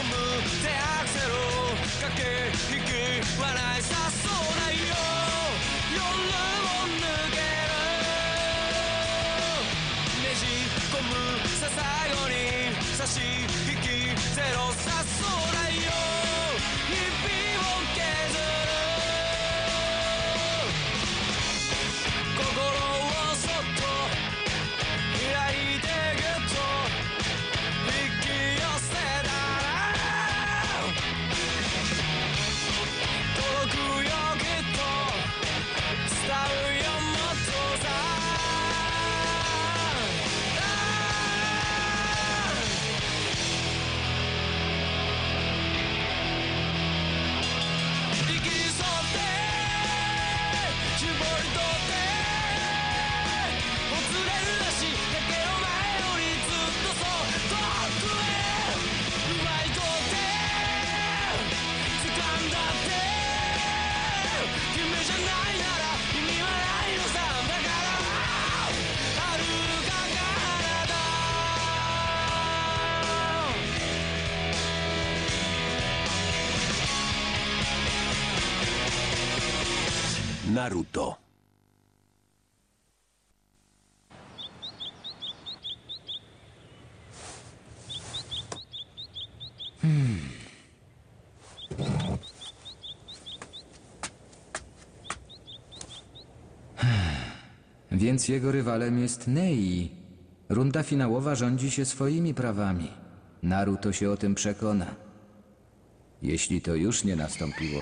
込む手アクセル駆け引き笑いさそ Naruto. Więc jego rywalem jest Nei. Runda finałowa rządzi się swoimi prawami. Naruto się o tym przekona. Jeśli to już nie nastąpiło.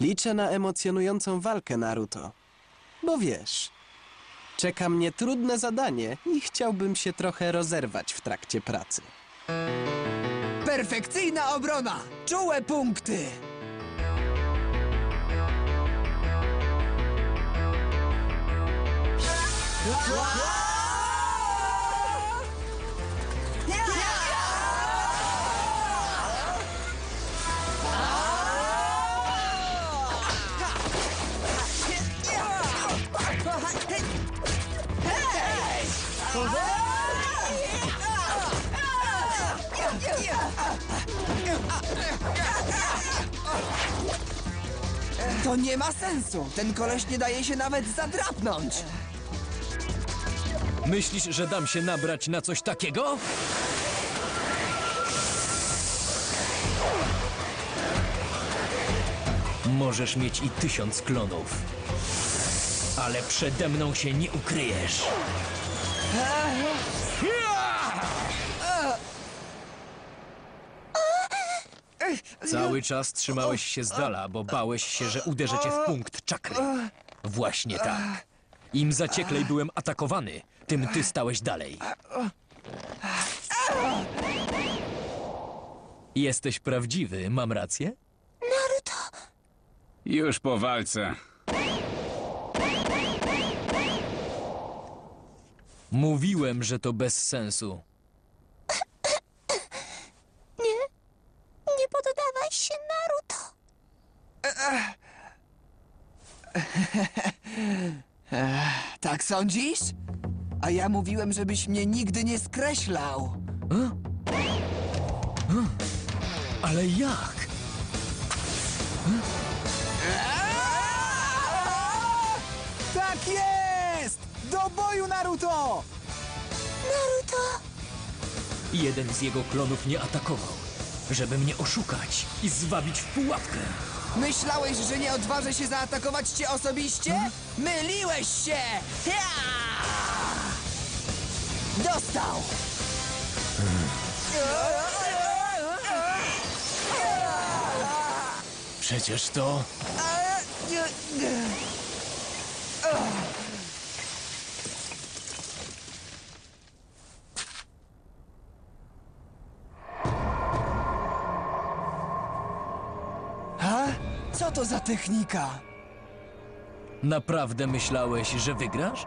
Liczę na emocjonującą walkę Naruto. Bo wiesz, czeka mnie trudne zadanie i chciałbym się trochę rozerwać w trakcie pracy. Perfekcyjna obrona! Czułe punkty! To nie ma sensu! Ten koleś nie daje się nawet zadrapnąć! Myślisz, że dam się nabrać na coś takiego? Możesz mieć i tysiąc klonów. Ale przede mną się nie ukryjesz. Cały czas trzymałeś się z dala, bo bałeś się, że uderzę cię w punkt czakry. Właśnie tak. Im zacieklej byłem atakowany, tym ty stałeś dalej. Jesteś prawdziwy, mam rację? Już po walce. Mówiłem, że to bez sensu. Nie poddawaj się, Naruto! Tak sądzisz? A ja mówiłem, żebyś mnie nigdy nie skreślał. Ale jak? Tak jest! Do boju, Naruto! Naruto! Jeden z jego klonów nie atakował, żeby mnie oszukać i zwabić w pułapkę. Myślałeś, że nie odważę się zaatakować cię osobiście? Myliłeś się! Ja! Dostał! Przecież to... Co to za technika? Naprawdę myślałeś, że wygrasz?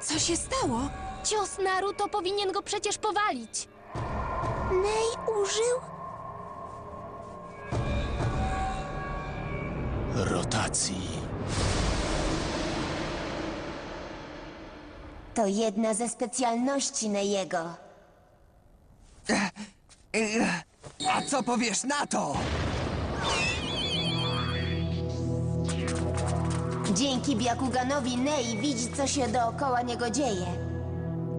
Co się stało? Cios Naruto powinien go przecież powalić. Ney użył? Rotacji. To jedna ze specjalności Neyego. A co powiesz na to? Dzięki Biakuganowi Nei widzi, co się dookoła niego dzieje.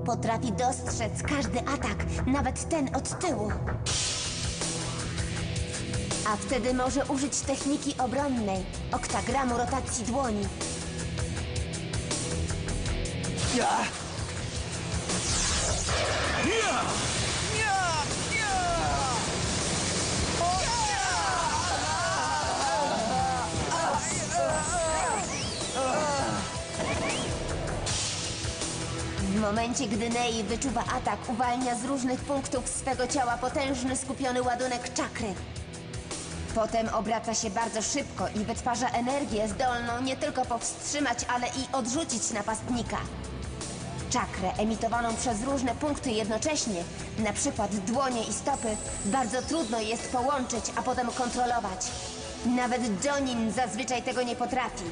Potrafi dostrzec każdy atak, nawet ten od tyłu. A wtedy może użyć techniki obronnej, oktagramu rotacji dłoni. Ja! Momencie, gdy Nei wyczuwa atak, uwalnia z różnych punktów swego ciała potężny, skupiony ładunek czakry. Potem obraca się bardzo szybko i wytwarza energię zdolną nie tylko powstrzymać, ale i odrzucić napastnika. Czakrę emitowaną przez różne punkty jednocześnie, na przykład dłonie i stopy, bardzo trudno jest połączyć, a potem kontrolować. Nawet Jonin zazwyczaj tego nie potrafi.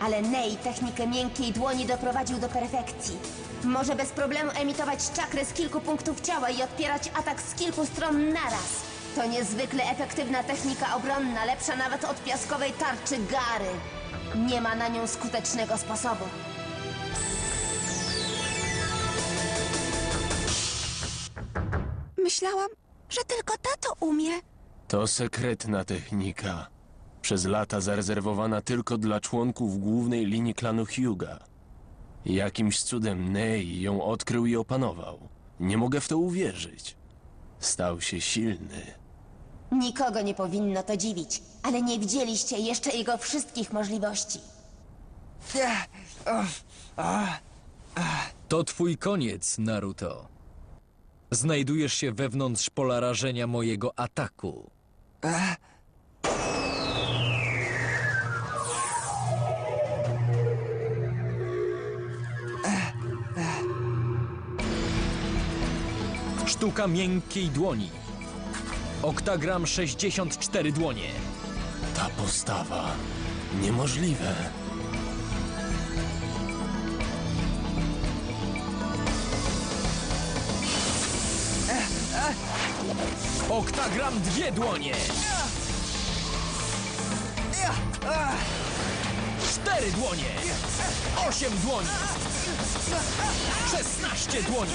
Ale Nei technikę miękkiej dłoni doprowadził do perfekcji. Może bez problemu emitować czakrę z kilku punktów ciała i odpierać atak z kilku stron naraz. To niezwykle efektywna technika obronna, lepsza nawet od piaskowej tarczy Gary. Nie ma na nią skutecznego sposobu. Myślałam, że tylko tato umie. To sekretna technika. Przez lata zarezerwowana tylko dla członków głównej linii klanu Hyuga. Jakimś cudem Nei ją odkrył i opanował. Nie mogę w to uwierzyć. Stał się silny. Nikogo nie powinno to dziwić, ale nie widzieliście jeszcze jego wszystkich możliwości. To twój koniec, Naruto. Znajdujesz się wewnątrz pola rażenia mojego ataku. Sztuka miękkiej dłoni. Oktagram 64 dłonie. Ta postawa. Niemożliwe. Oktagram dwie dłonie. Cztery dłonie. Osiem dłoni. Szesnaście dłoni.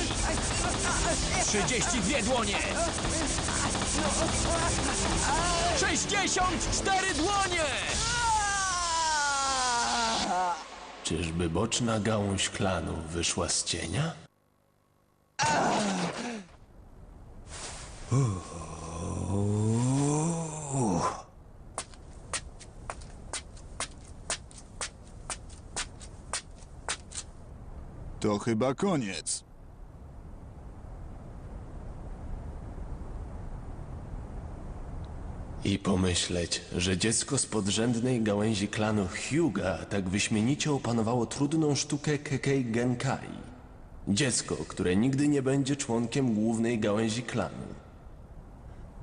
Trzydzieści dwie dłonie. Sześćdziesiąt cztery dłonie. Czyżby boczna gałąź klanu wyszła z cienia? To chyba koniec. I pomyśleć, że dziecko z podrzędnej gałęzi klanu Hyuga tak wyśmienicie opanowało trudną sztukę Kekei Genkai. Dziecko, które nigdy nie będzie członkiem głównej gałęzi klanu.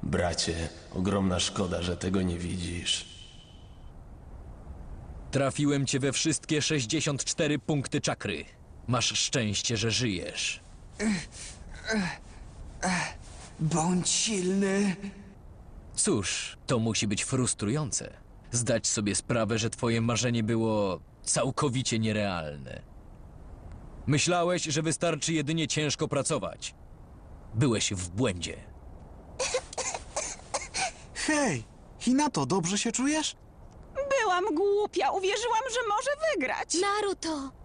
Bracie, ogromna szkoda, że tego nie widzisz. Trafiłem cię we wszystkie 64 punkty czakry. Masz szczęście, że żyjesz. bądź silny. Cóż, to musi być frustrujące. Zdać sobie sprawę, że twoje marzenie było całkowicie nierealne. Myślałeś, że wystarczy jedynie ciężko pracować. Byłeś w błędzie. Hej, Hinato, dobrze się czujesz? Byłam głupia, uwierzyłam, że może wygrać. Naruto!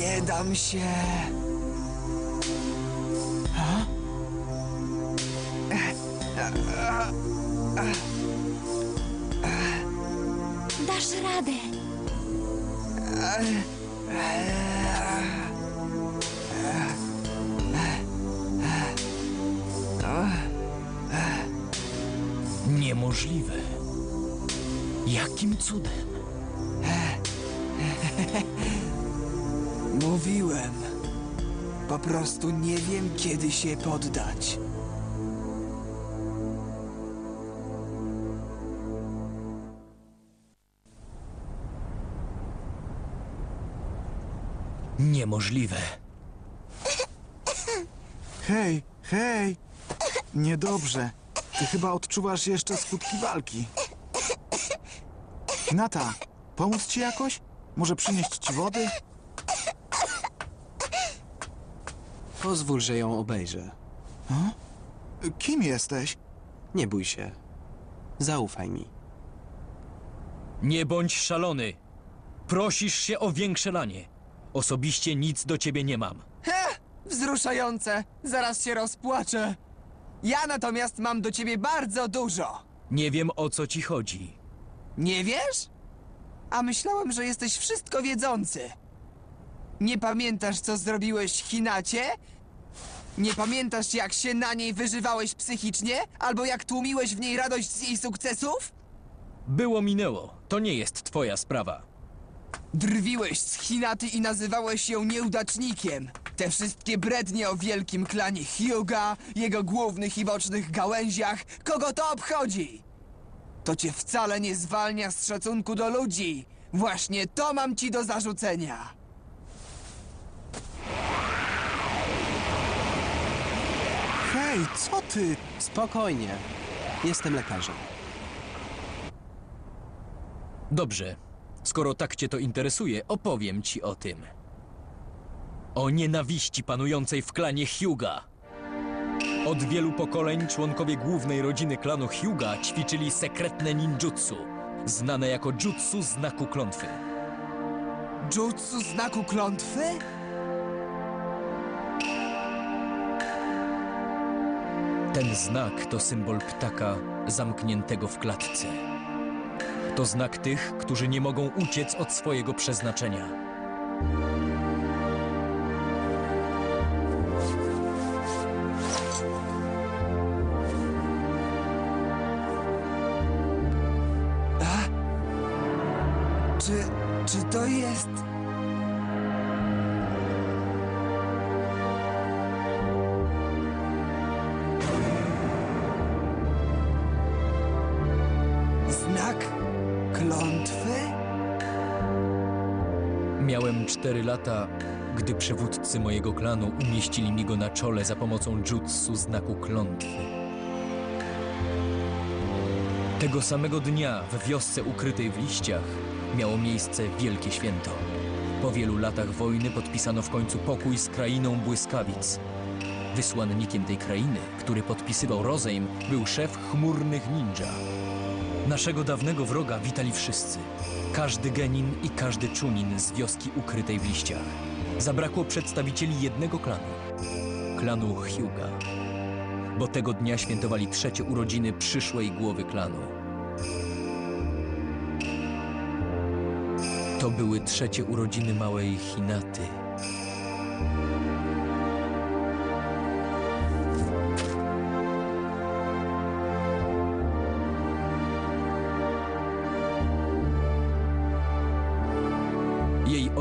Nie dam się. A? Dasz radę. Niemożliwe. Jakim cudem? Mówiłem. Po prostu nie wiem, kiedy się poddać. Niemożliwe. Hej, hej! Niedobrze. Ty chyba odczuwasz jeszcze skutki walki. Hinata, pomóc ci jakoś? Może przynieść ci wody? Pozwól, że ją obejrzę. Kim jesteś? Nie bój się. Zaufaj mi. Nie bądź szalony. Prosisz się o większe lanie. Osobiście nic do ciebie nie mam. Wzruszające. Zaraz się rozpłaczę. Ja natomiast mam do ciebie bardzo dużo. Nie wiem o co ci chodzi. Nie wiesz? A myślałem, że jesteś wszystko wiedzący. Nie pamiętasz, co zrobiłeś Hinacie? Nie pamiętasz, jak się na niej wyżywałeś psychicznie? Albo jak tłumiłeś w niej radość z jej sukcesów? Było minęło. To nie jest twoja sprawa. Drwiłeś z Hinaty i nazywałeś ją nieudacznikiem. Te wszystkie brednie o wielkim klanie Hyuga, jego głównych i bocznych gałęziach, kogo to obchodzi? To cię wcale nie zwalnia z szacunku do ludzi. Właśnie to mam ci do zarzucenia. Hej, co ty? Spokojnie. Jestem lekarzem. Dobrze. Skoro tak cię to interesuje, opowiem ci o tym. O nienawiści panującej w klanie Hyuga. Od wielu pokoleń członkowie głównej rodziny klanu Hyuga ćwiczyli sekretne ninjutsu, znane jako jutsu znaku klątwy. Jutsu znaku klątwy? Ten znak to symbol ptaka zamkniętego w klatce. To znak tych, którzy nie mogą uciec od swojego przeznaczenia. Cztery lata, gdy przywódcy mojego klanu umieścili mi go na czole za pomocą jutsu znaku klątwy. Tego samego dnia w wiosce ukrytej w liściach miało miejsce wielkie święto. Po wielu latach wojny podpisano w końcu pokój z krainą błyskawic. Wysłannikiem tej krainy, który podpisywał rozejm, był szef chmurnych ninja. Naszego dawnego wroga witali wszyscy. Każdy genin i każdy czunin z wioski ukrytej w liściach. Zabrakło przedstawicieli jednego klanu. Klanu Hyuga. Bo tego dnia świętowali trzecie urodziny przyszłej głowy klanu. To były trzecie urodziny małej Hinaty.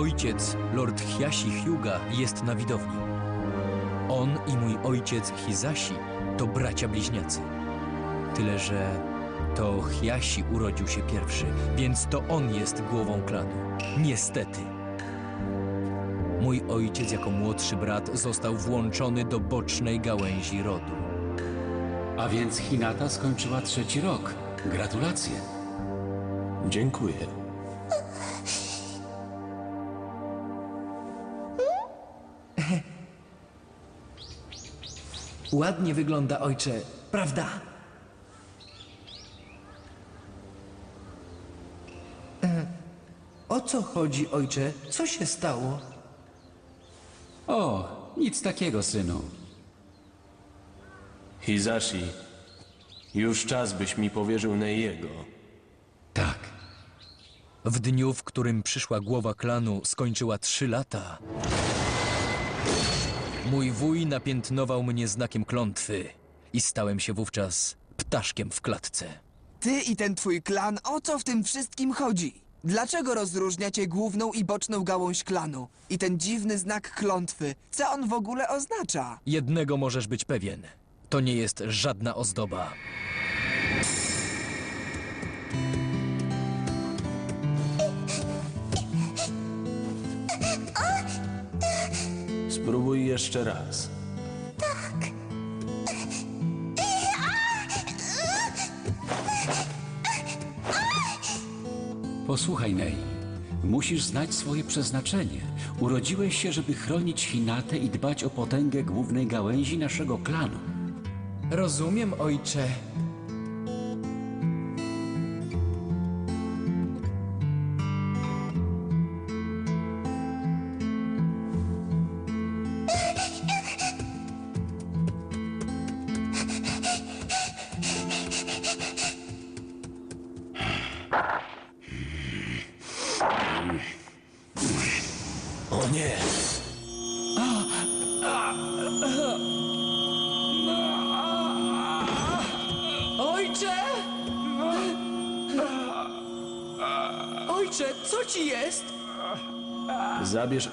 Ojciec, Lord Hyashi Hyuga, jest na widowni. On i mój ojciec Hizashi to bracia bliźniacy. Tyle, że to Hyashi urodził się pierwszy, więc to on jest głową klanu. Niestety. Mój ojciec jako młodszy brat został włączony do bocznej gałęzi rodu. A więc Hinata skończyła trzeci rok. Gratulacje. Dziękuję. Ładnie wygląda, ojcze, prawda? E, o co chodzi, ojcze? Co się stało? O, nic takiego, synu. Hizashi, Już czas, byś mi powierzył Neiego. Tak. W dniu, w którym przyszła głowa klanu, skończyła trzy lata. Mój wuj napiętnował mnie znakiem klątwy i stałem się wówczas ptaszkiem w klatce. Ty i ten twój klan, o co w tym wszystkim chodzi? Dlaczego rozróżniacie główną i boczną gałąź klanu? I ten dziwny znak klątwy, co on w ogóle oznacza? Jednego możesz być pewien. To nie jest żadna ozdoba. Spróbuj jeszcze raz. Posłuchaj, Nei. Musisz znać swoje przeznaczenie. Urodziłeś się, żeby chronić Hinatę i dbać o potęgę głównej gałęzi naszego klanu. Rozumiem, ojcze.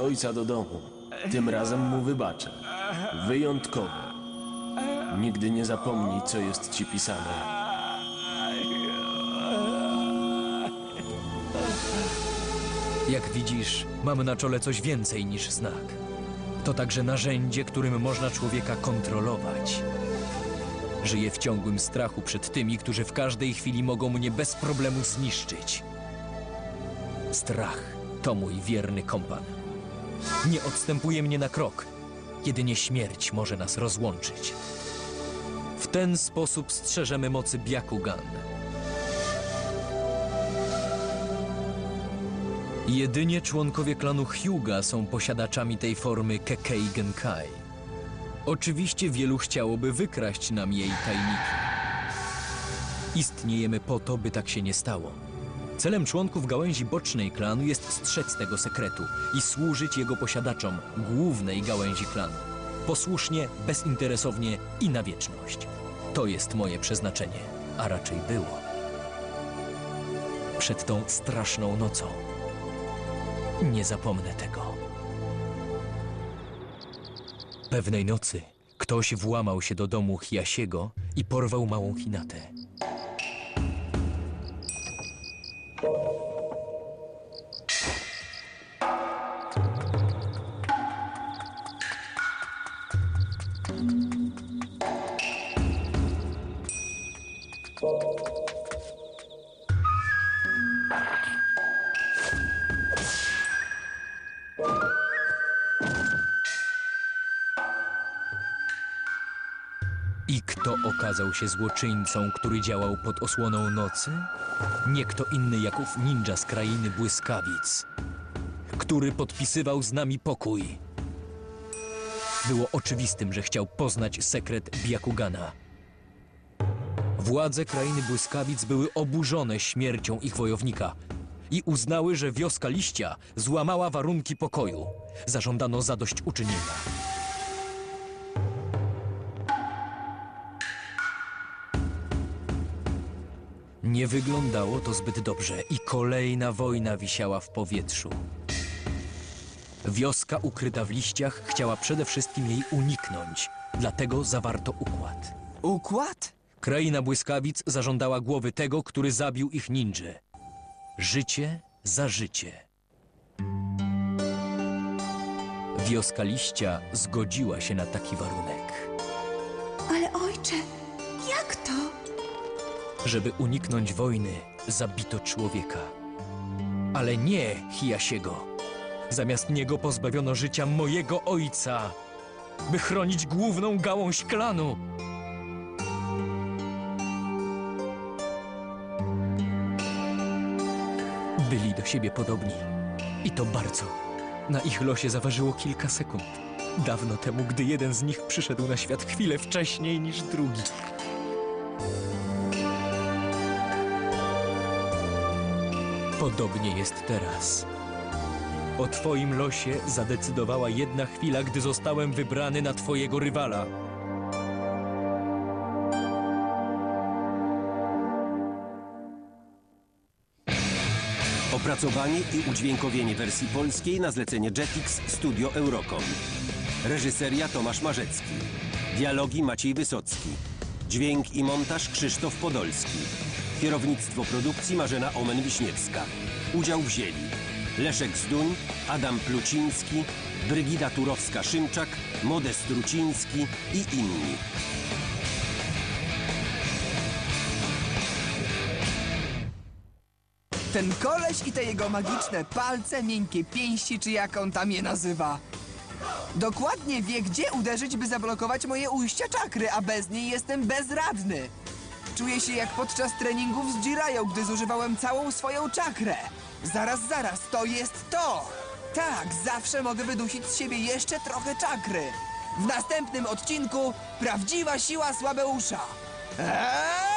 Ojca do domu. Tym razem mu wybaczę. Wyjątkowo. Nigdy nie zapomnij, co jest ci pisane. Jak widzisz, mam na czole coś więcej niż znak. To także narzędzie, którym można człowieka kontrolować. Żyję w ciągłym strachu przed tymi, którzy w każdej chwili mogą mnie bez problemu zniszczyć. Strach to mój wierny kompan. Nie odstępuje mnie na krok. Jedynie śmierć może nas rozłączyć. W ten sposób strzeżemy mocy Byakugan. Jedynie członkowie klanu Hyuga są posiadaczami tej formy Kekei Genkai. Oczywiście wielu chciałoby wykraść nam jej tajniki. Istniejemy po to, by tak się nie stało. Celem członków gałęzi bocznej klanu jest strzec tego sekretu i służyć jego posiadaczom, głównej gałęzi klanu. Posłusznie, bezinteresownie i na wieczność. To jest moje przeznaczenie, a raczej było. Przed tą straszną nocą nie zapomnę tego. Pewnej nocy ktoś włamał się do domu Hiasiego i porwał małą Hinatę. Się złoczyńcą, który działał pod osłoną nocy? Nie kto inny jak ów ninja z krainy błyskawic, który podpisywał z nami pokój. Było oczywistym, że chciał poznać sekret Byakugana. Władze krainy błyskawic były oburzone śmiercią ich wojownika i uznały, że wioska liścia złamała warunki pokoju. Zażądano zadośćuczynienia. Nie wyglądało to zbyt dobrze i kolejna wojna wisiała w powietrzu. Wioska ukryta w liściach chciała przede wszystkim jej uniknąć, dlatego zawarto układ. Układ? Kraina błyskawic zażądała głowy tego, który zabił ich ninja. Życie za życie. Wioska liścia zgodziła się na taki warunek. Ale ojcze, jak to? Żeby uniknąć wojny, zabito człowieka. Ale nie Hiasiego. Zamiast niego pozbawiono życia mojego ojca, by chronić główną gałąź klanu. Byli do siebie podobni. I to bardzo. Na ich losie zaważyło kilka sekund. Dawno temu, gdy jeden z nich przyszedł na świat chwilę wcześniej niż drugi. Podobnie jest teraz. O twoim losie zadecydowała jedna chwila, gdy zostałem wybrany na twojego rywala. Opracowanie i udźwiękowienie wersji polskiej na zlecenie Jetix Studio Eurocom. Reżyseria Tomasz Marzecki. Dialogi Maciej Wysocki. Dźwięk i montaż Krzysztof Podolski. Kierownictwo produkcji Marzena Omen-Wiśniewska. Udział wzięli Leszek Zduń, Adam Pluciński, Brygida Turowska-Szymczak, Modest Ruciński i inni. Ten koleś i te jego magiczne palce, miękkie pięści, czy jak on tam je nazywa. Dokładnie wie, gdzie uderzyć, by zablokować moje ujścia czakry, a bez niej jestem bezradny. Czuję się jak podczas treningów z Jirają, gdy zużywałem całą swoją czakrę. Zaraz, zaraz, to jest to! Tak, zawsze mogę wydusić z siebie jeszcze trochę czakry. W następnym odcinku prawdziwa siła Słabeusza. Eee!